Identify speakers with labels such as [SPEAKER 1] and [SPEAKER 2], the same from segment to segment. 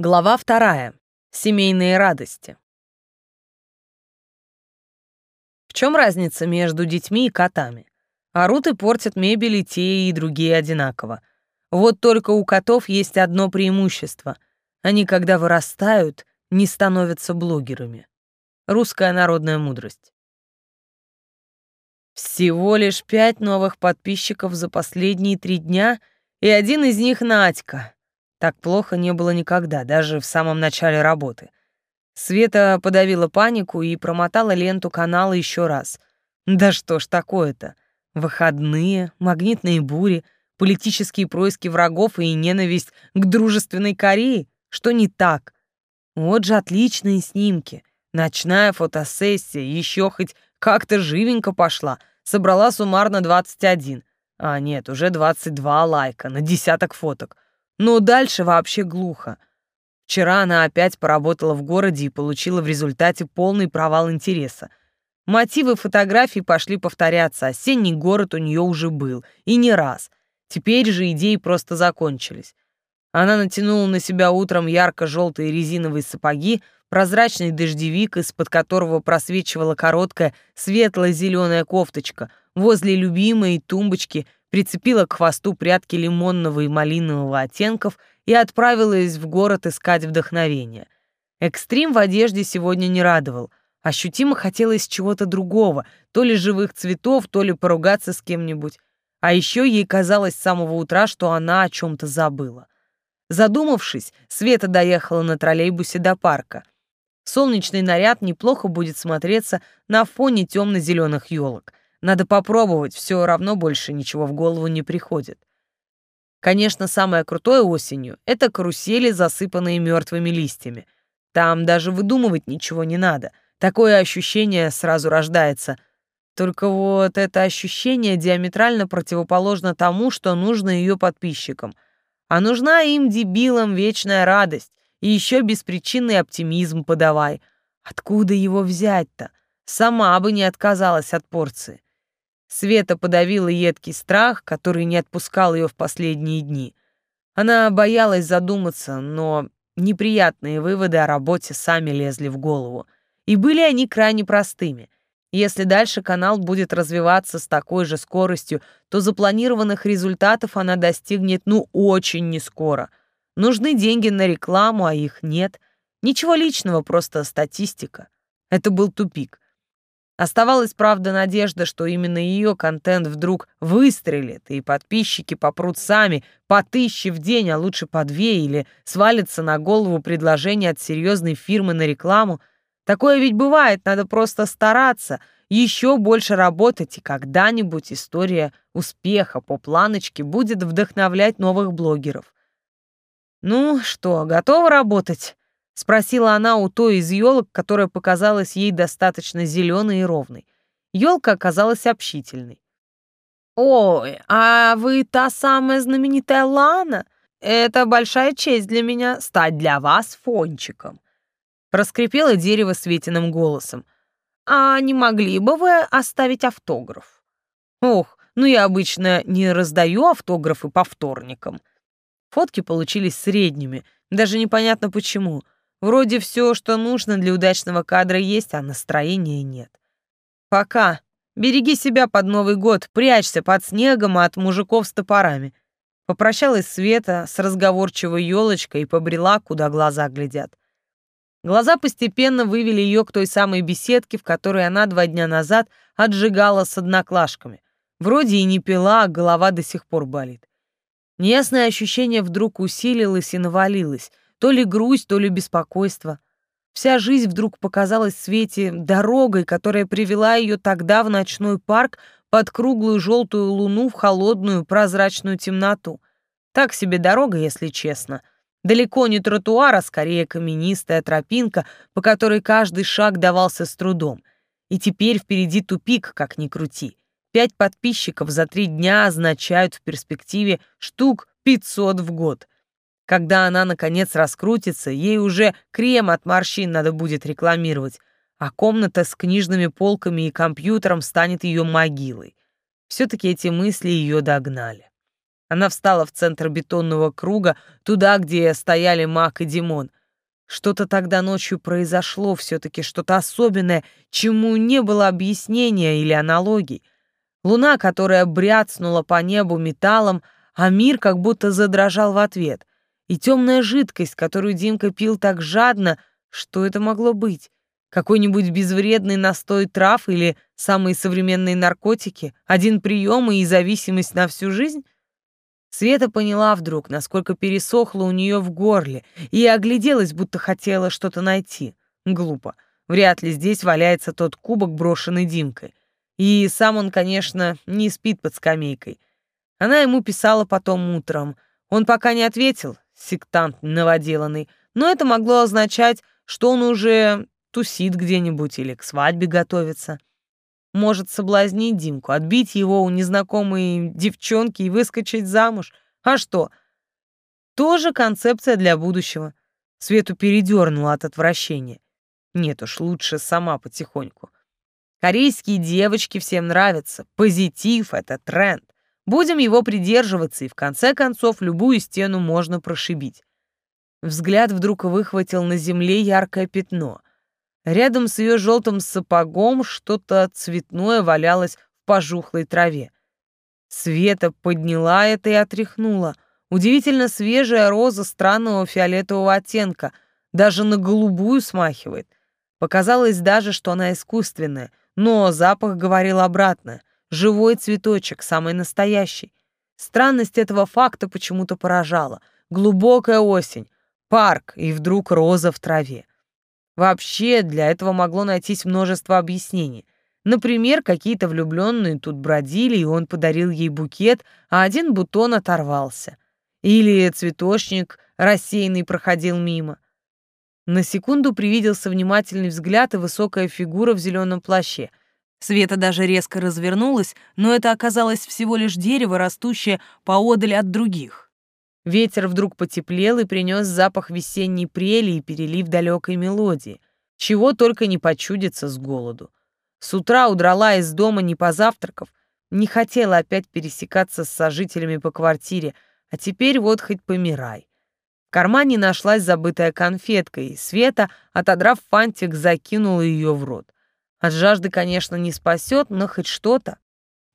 [SPEAKER 1] Глава вторая. Семейные радости. В чем разница между детьми и котами? Орут и портят мебель и те, и другие одинаково. Вот только у котов есть одно преимущество. Они, когда вырастают, не становятся блогерами. Русская народная мудрость. Всего лишь пять новых подписчиков за последние три дня, и один из них Надька — так плохо не было никогда, даже в самом начале работы. Света подавила панику и промотала ленту канала еще раз. Да что ж такое-то? Выходные, магнитные бури, политические происки врагов и ненависть к дружественной Корее? Что не так? Вот же отличные снимки. Ночная фотосессия, еще хоть как-то живенько пошла. Собрала суммарно 21. А нет, уже 22 лайка на десяток фоток. Но дальше вообще глухо. Вчера она опять поработала в городе и получила в результате полный провал интереса. Мотивы фотографий пошли повторяться, осенний город у нее уже был, и не раз. Теперь же идеи просто закончились. Она натянула на себя утром ярко-желтые резиновые сапоги, прозрачный дождевик, из-под которого просвечивала короткая светло-зеленая кофточка, возле любимой тумбочки — прицепила к хвосту прядки лимонного и малинового оттенков и отправилась в город искать вдохновение. Экстрим в одежде сегодня не радовал. Ощутимо хотелось чего-то другого, то ли живых цветов, то ли поругаться с кем-нибудь. А еще ей казалось с самого утра, что она о чем-то забыла. Задумавшись, Света доехала на троллейбусе до парка. Солнечный наряд неплохо будет смотреться на фоне темно-зеленых елок. Надо попробовать, все равно больше ничего в голову не приходит. Конечно, самое крутое осенью — это карусели, засыпанные мертвыми листьями. Там даже выдумывать ничего не надо. Такое ощущение сразу рождается. Только вот это ощущение диаметрально противоположно тому, что нужно ее подписчикам. А нужна им, дебилам, вечная радость. И еще беспричинный оптимизм подавай. Откуда его взять-то? Сама бы не отказалась от порции. Света подавила едкий страх, который не отпускал ее в последние дни. Она боялась задуматься, но неприятные выводы о работе сами лезли в голову. И были они крайне простыми. Если дальше канал будет развиваться с такой же скоростью, то запланированных результатов она достигнет ну очень нескоро. Нужны деньги на рекламу, а их нет. Ничего личного, просто статистика. Это был тупик. Оставалась, правда, надежда, что именно ее контент вдруг выстрелит, и подписчики попрут сами по тысяче в день, а лучше по две, или свалится на голову предложение от серьезной фирмы на рекламу. Такое ведь бывает, надо просто стараться, еще больше работать, и когда-нибудь история успеха по планочке будет вдохновлять новых блогеров. «Ну что, готова работать?» Спросила она у той из елок, которая показалась ей достаточно зеленой и ровной. Елка оказалась общительной. «Ой, а вы та самая знаменитая Лана? Это большая честь для меня стать для вас фончиком», — проскрипело дерево Светиным голосом. «А не могли бы вы оставить автограф?» «Ох, ну я обычно не раздаю автографы по вторникам». Фотки получились средними, даже непонятно почему — Вроде все, что нужно для удачного кадра есть, а настроения нет. Пока. Береги себя под Новый год, прячься под снегом от мужиков с топорами. Попрощалась Света с разговорчивой елочкой и побрела, куда глаза глядят. Глаза постепенно вывели ее к той самой беседке, в которой она два дня назад отжигала с одноклашками. Вроде и не пила, а голова до сих пор болит. Неясное ощущение вдруг усилилось и навалилось — то ли грусть, то ли беспокойство. Вся жизнь вдруг показалась Свете дорогой, которая привела ее тогда в ночной парк под круглую желтую луну в холодную прозрачную темноту. Так себе дорога, если честно. Далеко не тротуар, а скорее каменистая тропинка, по которой каждый шаг давался с трудом. И теперь впереди тупик, как ни крути. Пять подписчиков за три дня означают в перспективе штук 500 в год — когда она, наконец, раскрутится, ей уже крем от морщин надо будет рекламировать, а комната с книжными полками и компьютером станет ее могилой. Все-таки эти мысли ее догнали. Она встала в центр бетонного круга, туда, где стояли Мак и Димон. Что-то тогда ночью произошло, все-таки что-то особенное, чему не было объяснения или аналогий. Луна, которая бряцнула по небу металлом, а мир как будто задрожал в ответ. И темная жидкость, которую Димка пил так жадно, что это могло быть? Какой-нибудь безвредный настой трав или самые современные наркотики? Один прием и зависимость на всю жизнь? Света поняла вдруг, насколько пересохло у нее в горле, и огляделась, будто хотела что-то найти. Глупо. Вряд ли здесь валяется тот кубок, брошенный Димкой. И сам он, конечно, не спит под скамейкой. Она ему писала потом утром. Он пока не ответил, сектант новоделанный, но это могло означать, что он уже тусит где-нибудь или к свадьбе готовится. Может соблазнить Димку, отбить его у незнакомой девчонки и выскочить замуж. А что? Тоже концепция для будущего. Свету передернула от отвращения. Нет уж, лучше сама потихоньку. Корейские девочки всем нравятся. Позитив — это тренд. Будем его придерживаться, и в конце концов любую стену можно прошибить. Взгляд вдруг выхватил на земле яркое пятно. Рядом с ее желтым сапогом что-то цветное валялось в пожухлой траве. Света подняла это и отряхнула. Удивительно свежая роза странного фиолетового оттенка, даже на голубую смахивает. Показалось даже, что она искусственная, но запах говорил обратно. Живой цветочек, самый настоящий. Странность этого факта почему-то поражала. Глубокая осень, парк и вдруг роза в траве. Вообще, для этого могло найтись множество объяснений. Например, какие-то влюбленные тут бродили, и он подарил ей букет, а один бутон оторвался. Или цветочник рассеянный проходил мимо. На секунду привиделся внимательный взгляд и высокая фигура в зеленом плаще. Света даже резко развернулась, но это оказалось всего лишь дерево, растущее поодаль от других. Ветер вдруг потеплел и принес запах весенней прели и перелив далекой мелодии. Чего только не почудится с голоду. С утра удрала из дома не позавтракав, не хотела опять пересекаться с сожителями по квартире, а теперь вот хоть помирай. В кармане нашлась забытая конфетка, и Света, отодрав фантик, закинула ее в рот. От жажды, конечно, не спасет, но хоть что-то.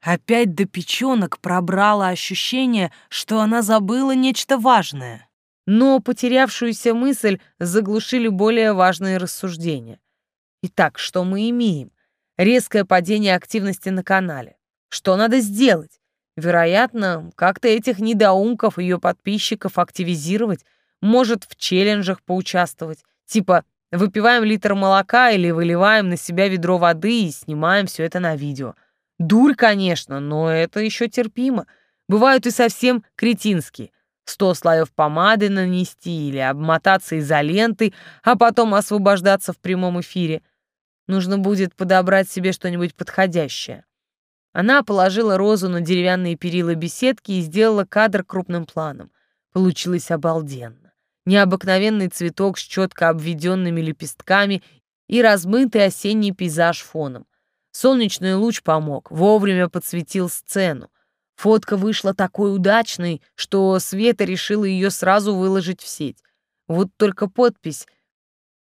[SPEAKER 1] Опять до печенок пробрало ощущение, что она забыла нечто важное. Но потерявшуюся мысль заглушили более важные рассуждения. Итак, что мы имеем? Резкое падение активности на канале. Что надо сделать? Вероятно, как-то этих недоумков, ее подписчиков активизировать, может в челленджах поучаствовать, типа выпиваем литр молока или выливаем на себя ведро воды и снимаем все это на видео. Дурь, конечно, но это еще терпимо. Бывают и совсем кретинские. Сто слоев помады нанести или обмотаться изолентой, а потом освобождаться в прямом эфире. Нужно будет подобрать себе что-нибудь подходящее. Она положила розу на деревянные перила беседки и сделала кадр крупным планом. Получилось обалденно необыкновенный цветок с четко обведенными лепестками и размытый осенний пейзаж фоном. Солнечный луч помог, вовремя подсветил сцену. Фотка вышла такой удачной, что Света решила ее сразу выложить в сеть. Вот только подпись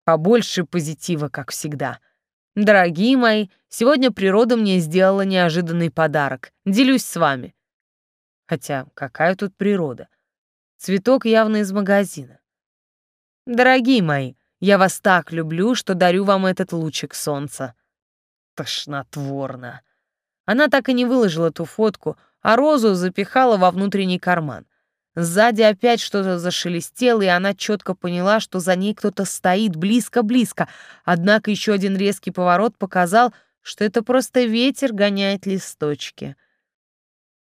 [SPEAKER 1] побольше позитива, как всегда. Дорогие мои, сегодня природа мне сделала неожиданный подарок. Делюсь с вами. Хотя какая тут природа? Цветок явно из магазина. Дорогие мои, я вас так люблю, что дарю вам этот лучик солнца. Тошнотворно. Она так и не выложила ту фотку, а розу запихала во внутренний карман. Сзади опять что-то зашелестело, и она четко поняла, что за ней кто-то стоит близко-близко. Однако еще один резкий поворот показал, что это просто ветер гоняет листочки.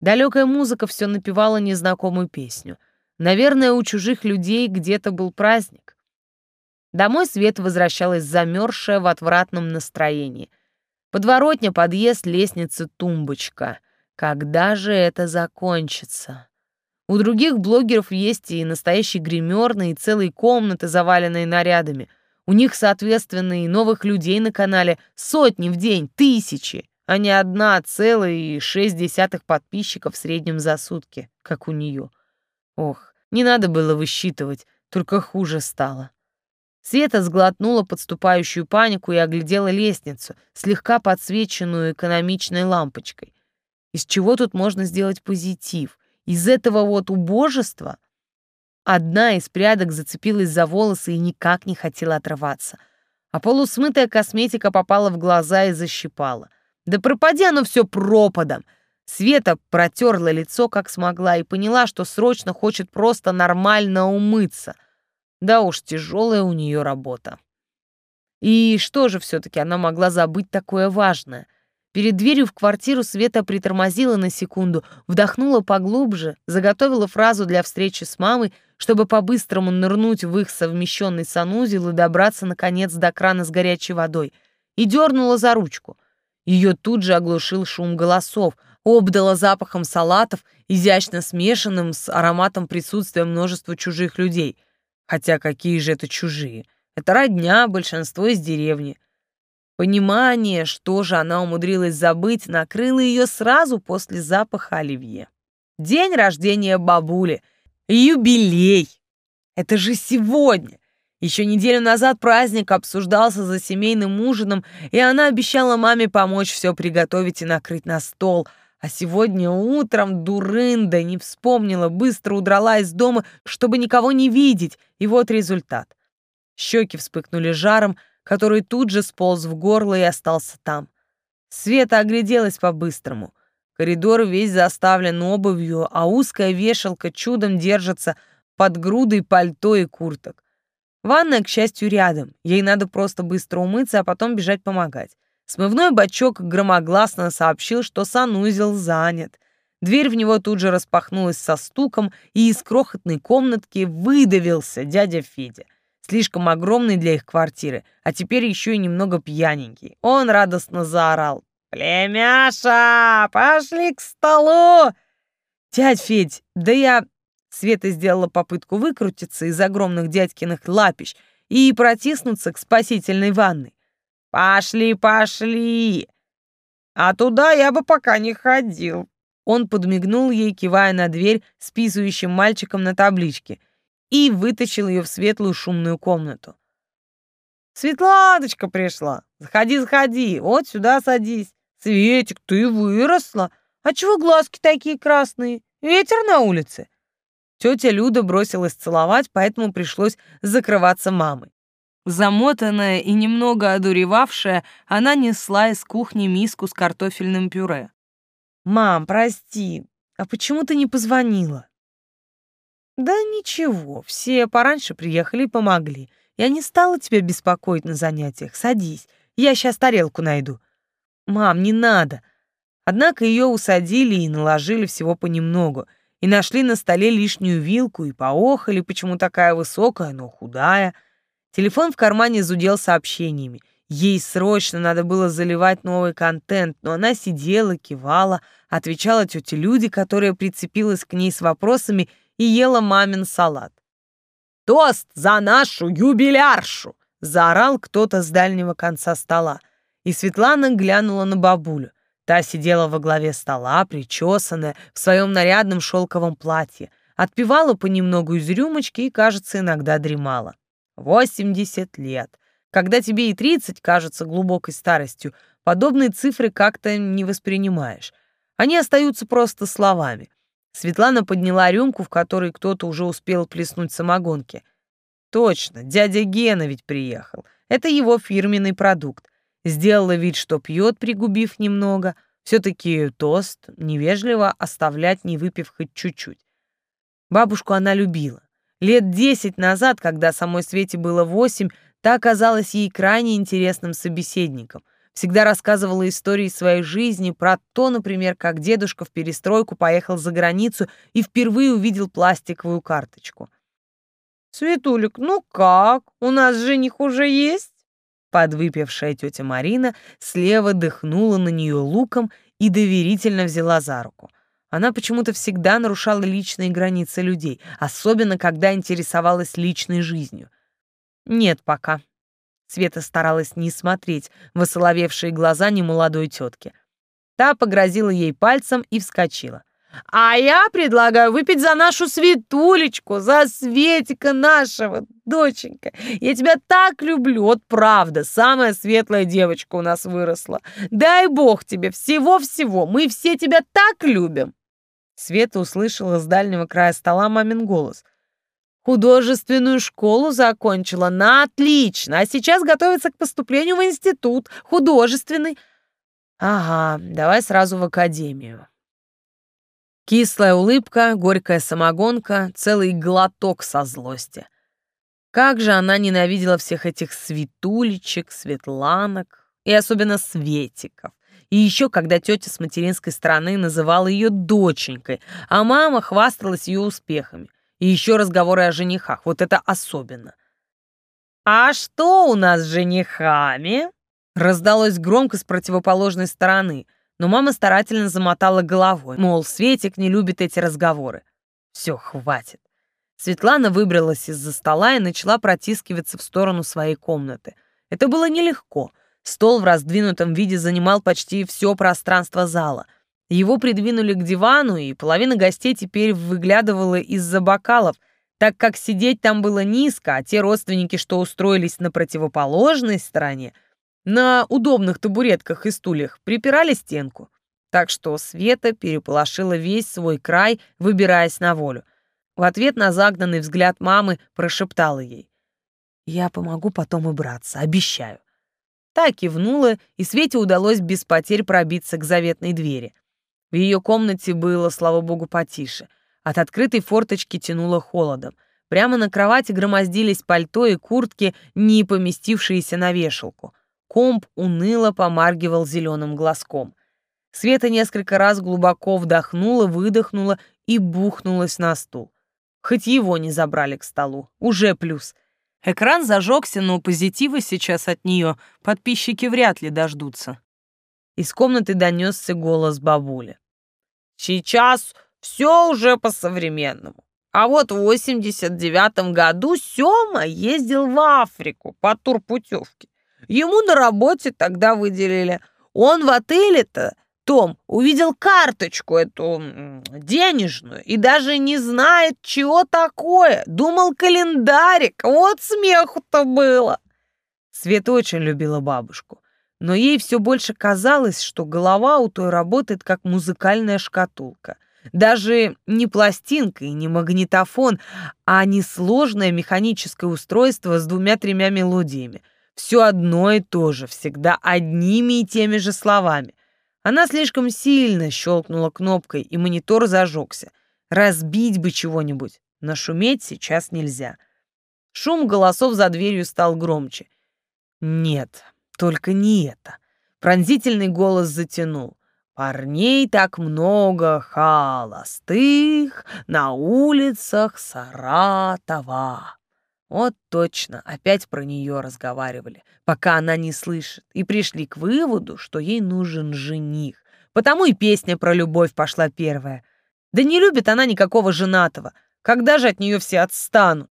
[SPEAKER 1] Далекая музыка все напевала незнакомую песню. Наверное, у чужих людей где-то был праздник. Домой Света возвращалась замерзшая в отвратном настроении. Подворотня, подъезд, лестница, тумбочка. Когда же это закончится? У других блогеров есть и настоящие гримерные, и целые комнаты, заваленные нарядами. У них, соответственно, и новых людей на канале сотни в день, тысячи. а не одна целая и шесть десятых подписчиков в среднем за сутки, как у нее. Ох, не надо было высчитывать, только хуже стало. Света сглотнула подступающую панику и оглядела лестницу, слегка подсвеченную экономичной лампочкой. Из чего тут можно сделать позитив? Из этого вот убожества? Одна из прядок зацепилась за волосы и никак не хотела отрываться. А полусмытая косметика попала в глаза и защипала. Да пропади оно все пропадом! Света протерла лицо как смогла и поняла, что срочно хочет просто нормально умыться — да уж, тяжелая у нее работа. И что же все-таки она могла забыть такое важное? Перед дверью в квартиру Света притормозила на секунду, вдохнула поглубже, заготовила фразу для встречи с мамой, чтобы по-быстрому нырнуть в их совмещенный санузел и добраться, наконец, до крана с горячей водой, и дернула за ручку. Ее тут же оглушил шум голосов, обдала запахом салатов, изящно смешанным с ароматом присутствия множества чужих людей — Хотя какие же это чужие? Это родня, большинство из деревни. Понимание, что же она умудрилась забыть, накрыло ее сразу после запаха оливье. День рождения бабули. Юбилей. Это же сегодня. Еще неделю назад праздник обсуждался за семейным ужином, и она обещала маме помочь все приготовить и накрыть на стол — а сегодня утром дурында не вспомнила, быстро удрала из дома, чтобы никого не видеть, и вот результат. Щеки вспыхнули жаром, который тут же сполз в горло и остался там. Света огляделась по-быстрому. Коридор весь заставлен обувью, а узкая вешалка чудом держится под грудой пальто и курток. Ванная, к счастью, рядом. Ей надо просто быстро умыться, а потом бежать помогать. Смывной бачок громогласно сообщил, что санузел занят. Дверь в него тут же распахнулась со стуком, и из крохотной комнатки выдавился дядя Федя. Слишком огромный для их квартиры, а теперь еще и немного пьяненький. Он радостно заорал. «Племяша, пошли к столу!» «Дядь Федь, да я...» Света сделала попытку выкрутиться из огромных дядькиных лапищ и протиснуться к спасительной ванной. «Пошли, пошли! А туда я бы пока не ходил!» Он подмигнул ей, кивая на дверь с писающим мальчиком на табличке, и вытащил ее в светлую шумную комнату. «Светланочка пришла! Заходи, заходи! Вот сюда садись! Светик, ты выросла! А чего глазки такие красные? Ветер на улице!» Тетя Люда бросилась целовать, поэтому пришлось закрываться мамой. Замотанная и немного одуревавшая, она несла из кухни миску с картофельным пюре. «Мам, прости, а почему ты не позвонила?» «Да ничего, все пораньше приехали и помогли. Я не стала тебя беспокоить на занятиях. Садись, я сейчас тарелку найду». «Мам, не надо». Однако ее усадили и наложили всего понемногу, и нашли на столе лишнюю вилку, и поохали, почему такая высокая, но худая — Телефон в кармане зудел сообщениями. Ей срочно надо было заливать новый контент, но она сидела, кивала, отвечала тете Люде, которая прицепилась к ней с вопросами и ела мамин салат. «Тост за нашу юбиляршу!» — заорал кто-то с дальнего конца стола. И Светлана глянула на бабулю. Та сидела во главе стола, причесанная, в своем нарядном шелковом платье, отпивала понемногу из рюмочки и, кажется, иногда дремала. 80 лет. Когда тебе и 30 кажется глубокой старостью, подобные цифры как-то не воспринимаешь. Они остаются просто словами. Светлана подняла рюмку, в которой кто-то уже успел плеснуть самогонки. Точно, дядя Гена ведь приехал. Это его фирменный продукт. Сделала вид, что пьет, пригубив немного. Все-таки тост, невежливо оставлять, не выпив хоть чуть-чуть. Бабушку она любила. Лет десять назад, когда самой Свете было восемь, та оказалась ей крайне интересным собеседником. Всегда рассказывала истории своей жизни, про то, например, как дедушка в перестройку поехал за границу и впервые увидел пластиковую карточку. «Светулик, ну как? У нас жених уже есть?» Подвыпившая тетя Марина слева дыхнула на нее луком и доверительно взяла за руку — она почему-то всегда нарушала личные границы людей, особенно когда интересовалась личной жизнью. Нет пока. Света старалась не смотреть в осоловевшие глаза немолодой тетки. Та погрозила ей пальцем и вскочила. А я предлагаю выпить за нашу Светулечку, за Светика нашего, доченька. Я тебя так люблю, вот правда, самая светлая девочка у нас выросла. Дай бог тебе всего-всего, мы все тебя так любим. Света услышала с дальнего края стола мамин голос. Художественную школу закончила на отлично, а сейчас готовится к поступлению в институт художественный. Ага, давай сразу в академию. Кислая улыбка, горькая самогонка, целый глоток со злости. Как же она ненавидела всех этих светулечек, светланок и особенно светиков. И еще когда тетя с материнской стороны называла ее доченькой, а мама хвасталась ее успехами. И еще разговоры о женихах, вот это особенно. «А что у нас с женихами?» Раздалось громко с противоположной стороны – но мама старательно замотала головой, мол, Светик не любит эти разговоры. Все, хватит. Светлана выбралась из-за стола и начала протискиваться в сторону своей комнаты. Это было нелегко. Стол в раздвинутом виде занимал почти все пространство зала. Его придвинули к дивану, и половина гостей теперь выглядывала из-за бокалов, так как сидеть там было низко, а те родственники, что устроились на противоположной стороне, на удобных табуретках и стульях припирали стенку. Так что Света переполошила весь свой край, выбираясь на волю. В ответ на загнанный взгляд мамы прошептала ей. «Я помогу потом убраться, обещаю». Та кивнула, и Свете удалось без потерь пробиться к заветной двери. В ее комнате было, слава богу, потише. От открытой форточки тянуло холодом. Прямо на кровати громоздились пальто и куртки, не поместившиеся на вешалку. Комп уныло помаргивал зеленым глазком. Света несколько раз глубоко вдохнула, выдохнула и бухнулась на стул. Хоть его не забрали к столу, уже плюс. Экран зажегся, но позитива сейчас от нее подписчики вряд ли дождутся. Из комнаты донесся голос бабули. «Сейчас все уже по-современному. А вот в 89 году Сёма ездил в Африку по турпутевке. Ему на работе тогда выделили. Он в отеле-то, Том, увидел карточку эту денежную и даже не знает, чего такое. Думал календарик. Вот смеху-то было. Света очень любила бабушку, но ей все больше казалось, что голова у той работает как музыкальная шкатулка. Даже не пластинка и не магнитофон, а несложное механическое устройство с двумя-тремя мелодиями — все одно и то же, всегда одними и теми же словами. Она слишком сильно щелкнула кнопкой, и монитор зажегся. Разбить бы чего-нибудь, но шуметь сейчас нельзя. Шум голосов за дверью стал громче. Нет, только не это. Пронзительный голос затянул. Парней так много холостых на улицах Саратова. Вот точно, опять про нее разговаривали, пока она не слышит, и пришли к выводу, что ей нужен жених. Потому и песня про любовь пошла первая. Да не любит она никакого женатого. Когда же от нее все отстанут?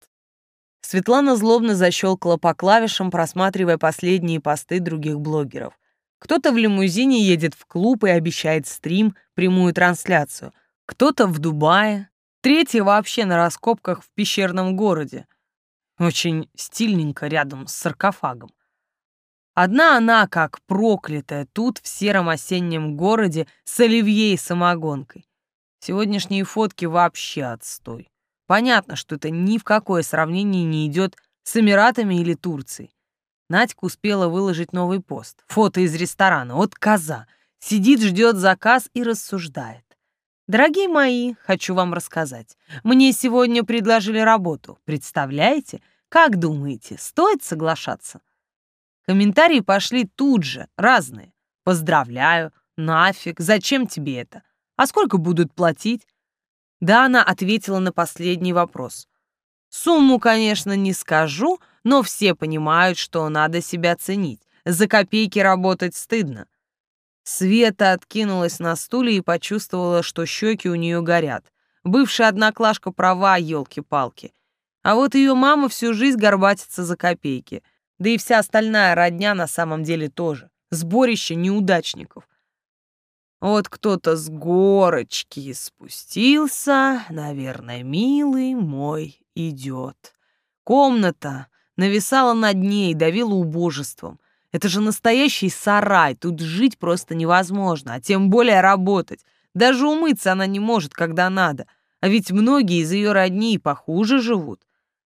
[SPEAKER 1] Светлана злобно защелкала по клавишам, просматривая последние посты других блогеров. Кто-то в лимузине едет в клуб и обещает стрим, прямую трансляцию. Кто-то в Дубае. Третий вообще на раскопках в пещерном городе. Очень стильненько рядом с саркофагом. Одна она, как проклятая, тут, в сером осеннем городе, с оливье и самогонкой. Сегодняшние фотки вообще отстой. Понятно, что это ни в какое сравнение не идет с Эмиратами или Турцией. Надька успела выложить новый пост. Фото из ресторана. Вот коза. Сидит, ждет заказ и рассуждает. Дорогие мои, хочу вам рассказать. Мне сегодня предложили работу. Представляете? Как думаете, стоит соглашаться? Комментарии пошли тут же, разные. Поздравляю, нафиг, зачем тебе это? А сколько будут платить? Да, она ответила на последний вопрос. Сумму, конечно, не скажу, но все понимают, что надо себя ценить. За копейки работать стыдно. Света откинулась на стуле и почувствовала, что щеки у нее горят. Бывшая одноклашка права, елки-палки. А вот ее мама всю жизнь горбатится за копейки. Да и вся остальная родня на самом деле тоже. Сборище неудачников. Вот кто-то с горочки спустился, наверное, милый мой идет. Комната нависала над ней, давила убожеством. Это же настоящий сарай, тут жить просто невозможно, а тем более работать. Даже умыться она не может, когда надо. А ведь многие из ее родней похуже живут.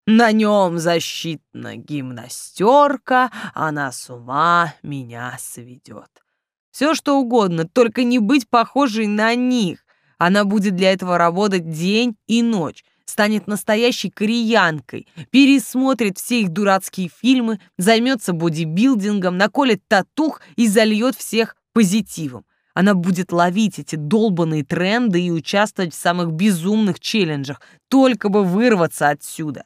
[SPEAKER 1] На нем защитна гимнастерка, она с ума меня сведет. Все что угодно, только не быть похожей на них. Она будет для этого работать день и ночь, станет настоящей кореянкой, пересмотрит все их дурацкие фильмы, займется бодибилдингом, наколет татух и зальет всех позитивом. Она будет ловить эти долбанные тренды и участвовать в самых безумных челленджах, только бы вырваться отсюда.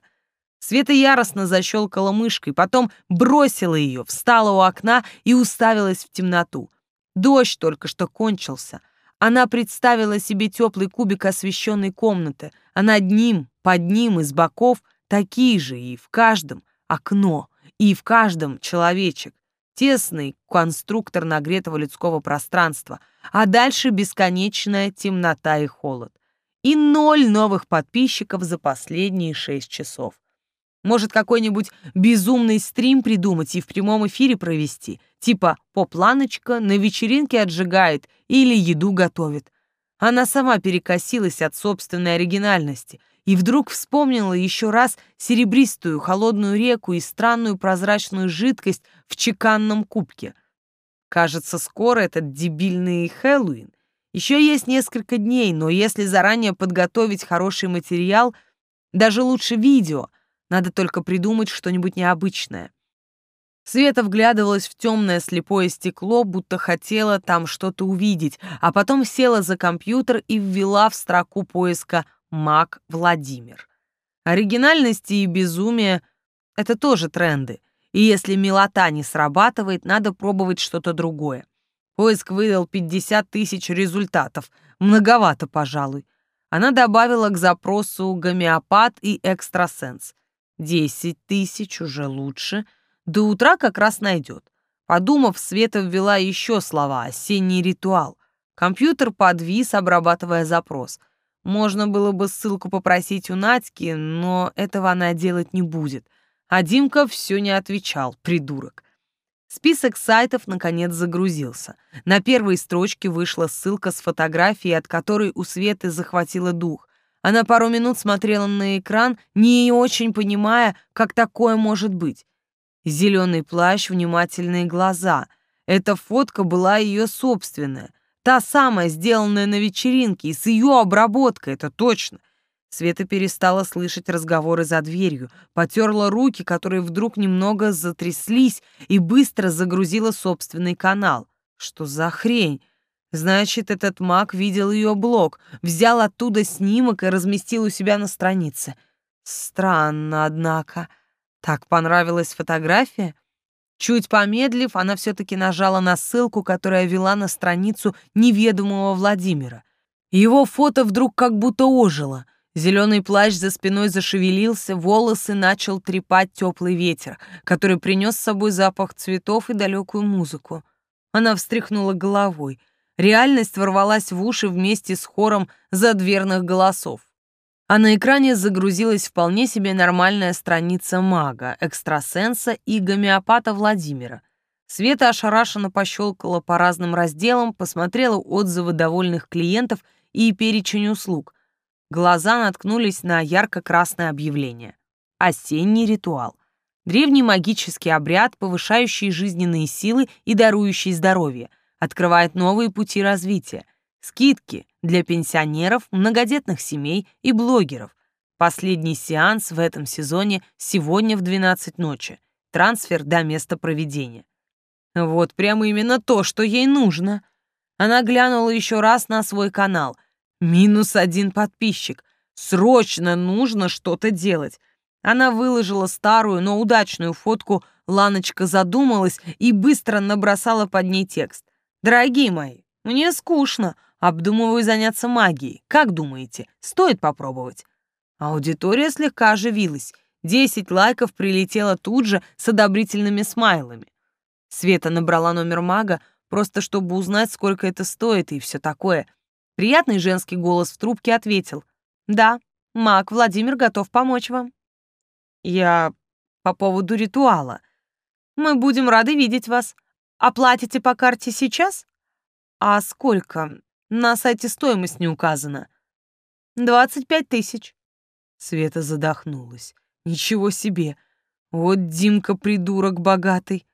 [SPEAKER 1] Света яростно защелкала мышкой, потом бросила ее, встала у окна и уставилась в темноту. Дождь только что кончился. Она представила себе теплый кубик освещенной комнаты, а над ним, под ним и с боков такие же, и в каждом окно, и в каждом человечек. Тесный конструктор нагретого людского пространства, а дальше бесконечная темнота и холод. И ноль новых подписчиков за последние шесть часов. Может, какой-нибудь безумный стрим придумать и в прямом эфире провести, типа попланочка на вечеринке отжигает или еду готовит. Она сама перекосилась от собственной оригинальности и вдруг вспомнила еще раз серебристую холодную реку и странную прозрачную жидкость в чеканном кубке. Кажется, скоро этот дебильный Хэллоуин. Еще есть несколько дней, но если заранее подготовить хороший материал, даже лучше видео — надо только придумать что-нибудь необычное. Света вглядывалась в темное слепое стекло, будто хотела там что-то увидеть, а потом села за компьютер и ввела в строку поиска «Маг Владимир». Оригинальности и безумие — это тоже тренды, и если милота не срабатывает, надо пробовать что-то другое. Поиск выдал 50 тысяч результатов, многовато, пожалуй. Она добавила к запросу гомеопат и экстрасенс — Десять тысяч уже лучше. До утра как раз найдет. Подумав, Света ввела еще слова «осенний ритуал». Компьютер подвис, обрабатывая запрос. Можно было бы ссылку попросить у Надьки, но этого она делать не будет. А Димка все не отвечал, придурок. Список сайтов наконец загрузился. На первой строчке вышла ссылка с фотографией, от которой у Светы захватило дух. Она пару минут смотрела на экран, не очень понимая, как такое может быть. Зеленый плащ, внимательные глаза. Эта фотка была ее собственная. Та самая, сделанная на вечеринке, и с ее обработкой, это точно. Света перестала слышать разговоры за дверью, потерла руки, которые вдруг немного затряслись, и быстро загрузила собственный канал. Что за хрень? Значит, этот маг видел ее блог, взял оттуда снимок и разместил у себя на странице. Странно, однако. Так понравилась фотография? Чуть помедлив, она все-таки нажала на ссылку, которая вела на страницу неведомого Владимира. Его фото вдруг как будто ожило. Зеленый плащ за спиной зашевелился, волосы начал трепать теплый ветер, который принес с собой запах цветов и далекую музыку. Она встряхнула головой — Реальность ворвалась в уши вместе с хором задверных голосов. А на экране загрузилась вполне себе нормальная страница мага, экстрасенса и гомеопата Владимира. Света ошарашенно пощелкала по разным разделам, посмотрела отзывы довольных клиентов и перечень услуг. Глаза наткнулись на ярко-красное объявление. Осенний ритуал. Древний магический обряд, повышающий жизненные силы и дарующий здоровье открывает новые пути развития. Скидки для пенсионеров, многодетных семей и блогеров. Последний сеанс в этом сезоне сегодня в 12 ночи. Трансфер до места проведения. Вот прямо именно то, что ей нужно. Она глянула еще раз на свой канал. Минус один подписчик. Срочно нужно что-то делать. Она выложила старую, но удачную фотку, Ланочка задумалась и быстро набросала под ней текст. Дорогие мои, мне скучно. Обдумываю заняться магией. Как думаете, стоит попробовать? Аудитория слегка оживилась. Десять лайков прилетело тут же с одобрительными смайлами. Света набрала номер мага, просто чтобы узнать, сколько это стоит и все такое. Приятный женский голос в трубке ответил. «Да, маг Владимир готов помочь вам». «Я по поводу ритуала. Мы будем рады видеть вас. Оплатите по карте сейчас? А сколько? На сайте стоимость не указана. Двадцать пять тысяч. Света задохнулась. Ничего себе. Вот Димка придурок богатый.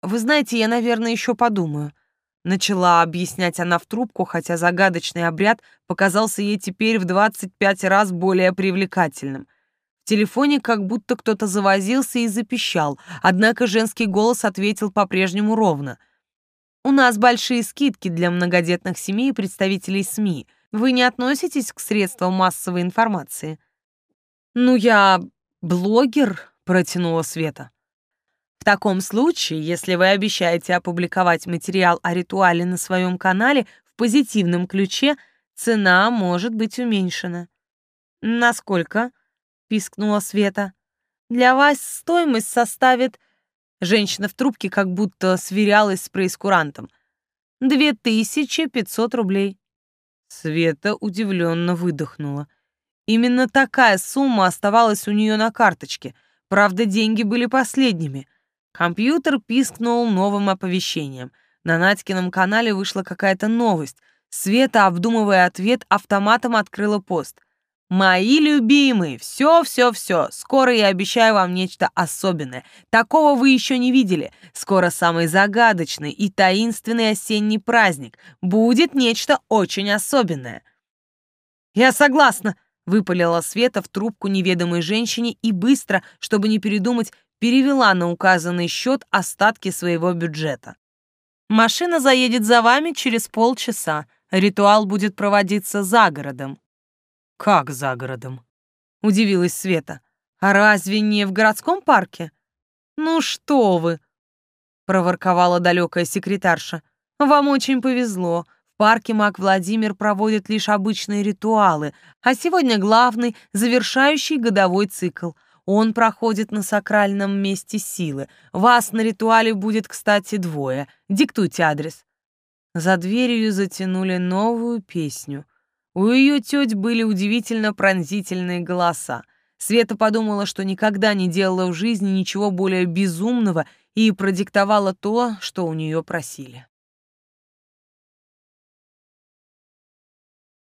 [SPEAKER 1] Вы знаете, я, наверное, еще подумаю. Начала объяснять она в трубку, хотя загадочный обряд показался ей теперь в двадцать пять раз более привлекательным — телефоне как будто кто-то завозился и запищал, однако женский голос ответил по-прежнему ровно. «У нас большие скидки для многодетных семей и представителей СМИ. Вы не относитесь к средствам массовой информации?» «Ну, я блогер», — протянула Света. В таком случае, если вы обещаете опубликовать материал о ритуале на своем канале в позитивном ключе, цена может быть уменьшена. Насколько? Пискнула Света. «Для вас стоимость составит...» Женщина в трубке как будто сверялась с проискурантом. «Две тысячи пятьсот рублей». Света удивленно выдохнула. Именно такая сумма оставалась у нее на карточке. Правда, деньги были последними. Компьютер пискнул новым оповещением. На Надькином канале вышла какая-то новость. Света, обдумывая ответ, автоматом открыла пост. Мои любимые, все-все-все, скоро я обещаю вам нечто особенное. Такого вы еще не видели. Скоро самый загадочный и таинственный осенний праздник. Будет нечто очень особенное. Я согласна, выпалила Света в трубку неведомой женщине и быстро, чтобы не передумать, перевела на указанный счет остатки своего бюджета. Машина заедет за вами через полчаса. Ритуал будет проводиться за городом. «Как за городом?» — удивилась Света. «А разве не в городском парке?» «Ну что вы!» — проворковала далекая секретарша. «Вам очень повезло. В парке маг Владимир проводит лишь обычные ритуалы, а сегодня главный, завершающий годовой цикл. Он проходит на сакральном месте силы. Вас на ритуале будет, кстати, двое. Диктуйте адрес». За дверью затянули новую песню — у ее теть были удивительно пронзительные голоса. Света подумала, что никогда не делала в жизни ничего более безумного и продиктовала то, что у нее просили.